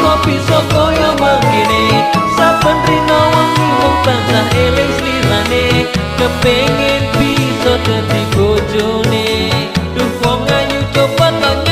kopi soko ya mangkene saben rino wengi wong tansah eling slirane kepengin bisa dadi bojone. Duh wong ayu coba tangga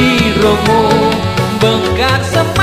di romo bengkar sempat